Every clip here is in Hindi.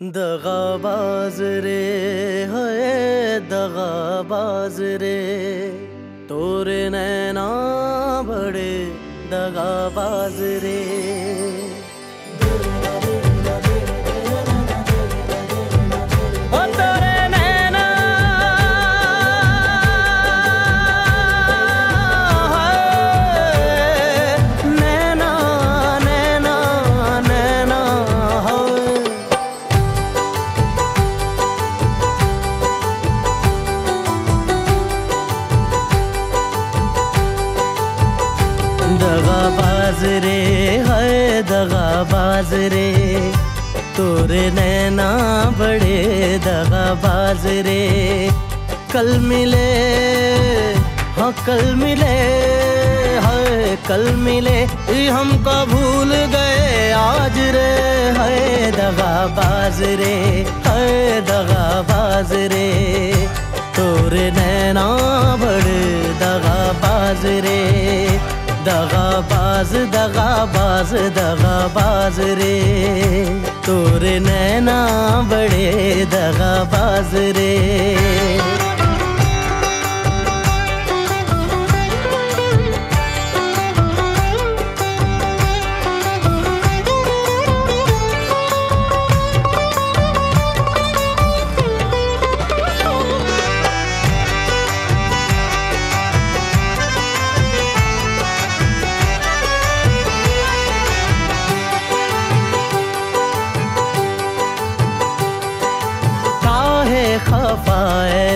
दगाबाज रे है दगाबाज रे। तोरे नैना बड़े दगाबाज रे। दगाबाज रे है दगाबाज रे तोरे नैना बड़े दगा बाजरे। कल मिले हाँ कल मिले, है कल मिले। हमको भूल गए आज रे, है दगा बाजरे, है दगा रे दा पास दगा पासरे ता बे दगा बासरे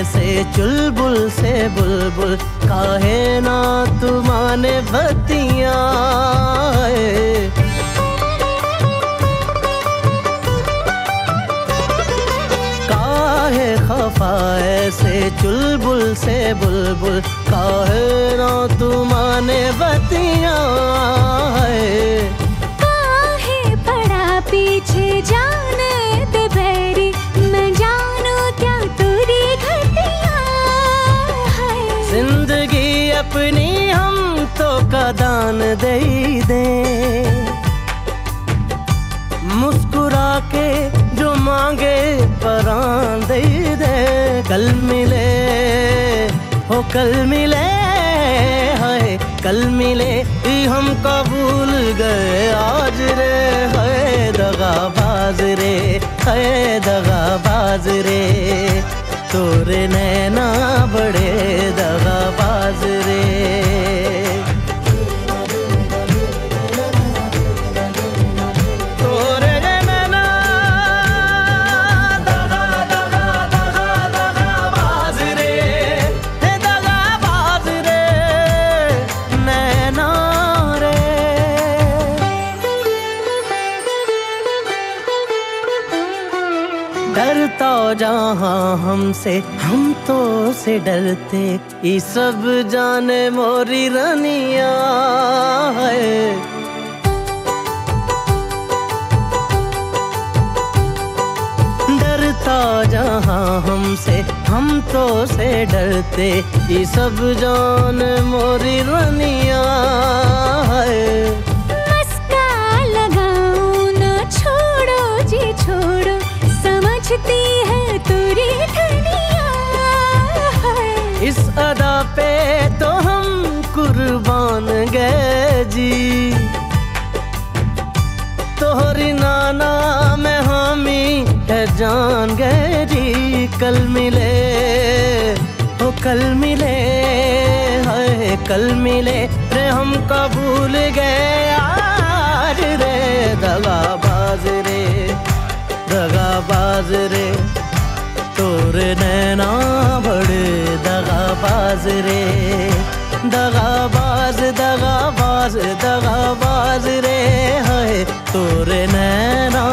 ऐसे चुलबुल से बुलबुल, काहे ना तुमाने बतिया काहे खफा ऐसे चुलबुल से बुलबुल, काहे ना तुमाने बतिया काहे पड़ा पीछे जाने कदान दे दे। मुस्कुरा के जो मांगे परान दे दे। कल मिले, हो कल मिले है कल मिले हम कबूल गए आज रे है दगाबाज रे है दगाबाज रे। तोरे नैना बड़े दगाबाज जहाँ हमसे हम तो से डरते, ये सब जाने मोरी रनिया है। डरता जहाँ हमसे हम तो से डरते, ये सब जान मोरी रनिया है। ना छोड़ो जी छोड़ो, समझती है इस अदा पे तो हम कुर्बान गए जी। तोहरी नाना में हामी है जान गए जी। कल मिले हो कल मिले, हाय, कल मिले रे हम कबूल गए। आज रे दगाबाज रे दगाबाज रे। नैना बड़े दगाबाज रे। दगाबाज दगाबाज दगाबाज रे। है तोरे नैना